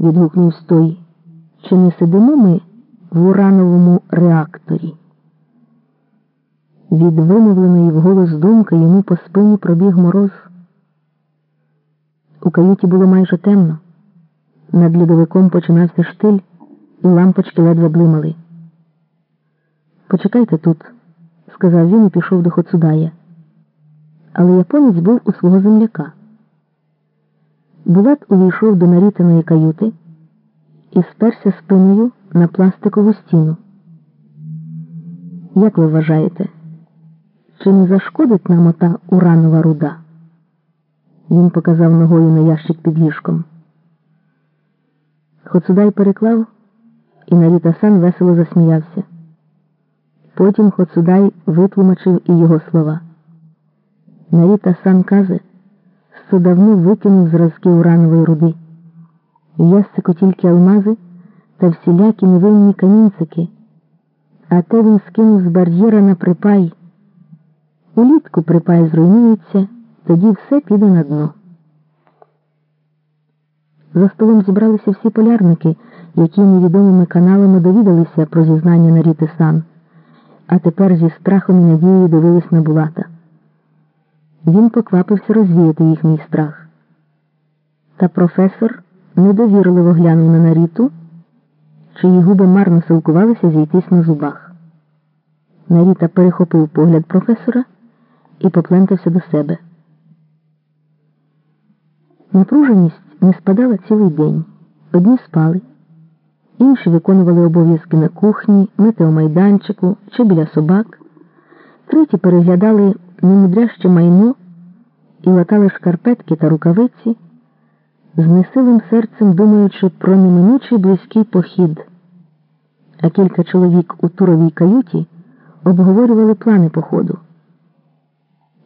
відгукнувся той. Чи не сидимо ми в урановому реакторі? Від вимовленої вголос думки йому по спині пробіг мороз. У каюті було майже темно. Над льодовиком починався штиль, і лампочки ледве блимали. Почекайте тут, сказав він і пішов до Хоцудая. Але японець був у свого земляка. Булат увійшов до нарітаної каюти і сперся спиною на пластикову стіну. Як ви вважаєте, чи не зашкодить нам ота уранова руда? Він показав ногою на ящик під ліжком. Хоцудай переклав, і Наріта сан весело засміявся. Потім Хоцудай витлумачив і його слова. Наріта сан казе, що давно викинув зразки уранової руди. В ясцику тільки алмази та всілякі невинні камінцики, а те він скинув з бар'єра на припай. Улітку припай зруйнується, тоді все піде на дно. За столом зібралися всі полярники, які невідомими каналами довідалися про зізнання Наріти Сан, а тепер зі страхом і надією дивились на Булата. Він поквапився розвіяти їхній страх. Та професор недовірливо глянув на Наріту, чиї губи марно силкувалися зійтись на зубах. Наріта перехопив погляд професора і поплентався до себе. Напруженість не спадала цілий день. Одні спали, інші виконували обов'язки на кухні, метеомайданчику чи біля собак, треті переглядали немудряще майно і латали шкарпетки та рукавиці, з несилим серцем думаючи про неминучий близький похід. А кілька чоловік у туровій каюті обговорювали плани походу.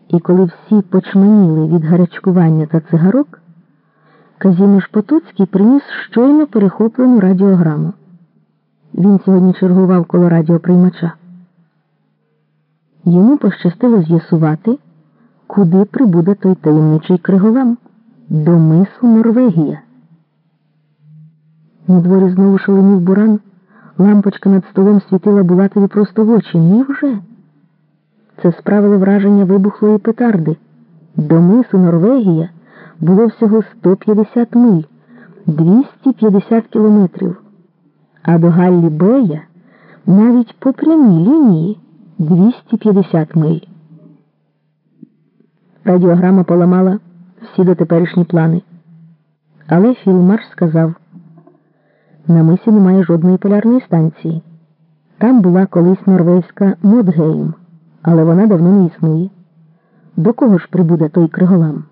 І коли всі почманіли від гарячкування та цигарок, Казіміш Потоцький приніс щойно перехоплену радіограму. Він сьогодні чергував коло радіоприймача. Йому пощастило з'ясувати, куди прибуде той таємничий криголам до мису Норвегія. На дворі знову шаленів буран, лампочка над столом світила Булатові просто в очі. Невже? Це справило враження вибухлої петарди. До мису Норвегія було всього 150 миль, 250 кілометрів, а до Галлі Бея навіть по прямій лінії 250 миль. Радіограма поламала всі дотеперішні плани. Але Філмарш сказав, на мисі немає жодної полярної станції. Там була колись норвезька Модгейм, але вона давно не існує. До кого ж прибуде той криголам?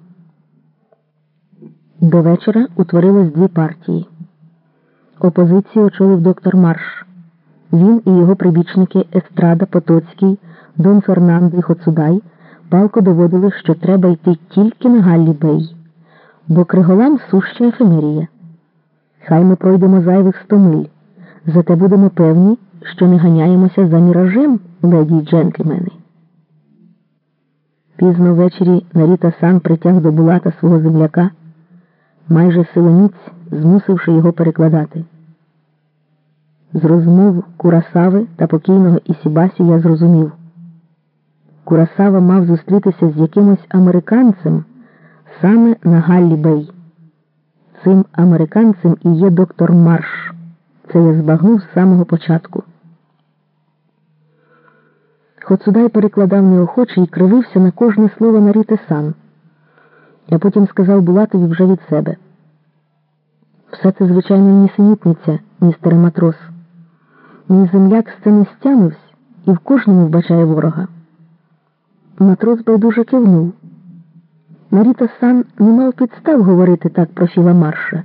До вечора утворилось дві партії. Опозицію очолив доктор Марш. Він і його прибічники Естрада, Потоцький, Дон Фернандо і Хоцудай палко доводили, що треба йти тільки на Галлі Бей, бо Криголам суща ефемерія. Хай ми пройдемо зайвих сто миль, зате будемо певні, що не ганяємося за міражем, леді й джентльмени. Пізно ввечері Наріта Сан притяг до Булата свого земляка майже силоміць змусивши його перекладати. З розмов Курасави та покійного Ісібасі я зрозумів. Курасава мав зустрітися з якимось американцем саме на Галлі Бей. Цим американцем і є доктор Марш. Це я збагнув з самого початку. Хоцудай перекладав неохоче і кривився на кожне слово Наріти сан. Я потім сказав Булатові вже від себе. Все це, звичайно, нісенітниця, містере матрос. Мій земляк з стямився і в кожному вбачає ворога. Матрос байдуже кивнув. Наріта сан не мав підстав говорити так про Філа Марша.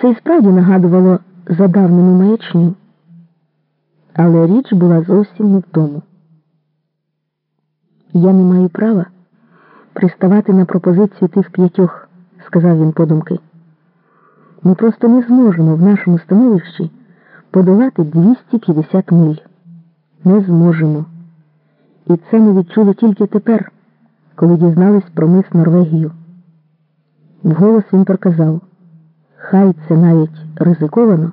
Це і справді нагадувало задавнену маячню. Але річ була зовсім не в тому. Я не маю права приставати на пропозицію тих п'ятьох, сказав він подумки. Ми просто не зможемо в нашому становищі подолати 250 миль. Не зможемо. І це ми відчули тільки тепер, коли дізнались про мис Норвегію. Вголос він проказав хай це навіть ризиковано,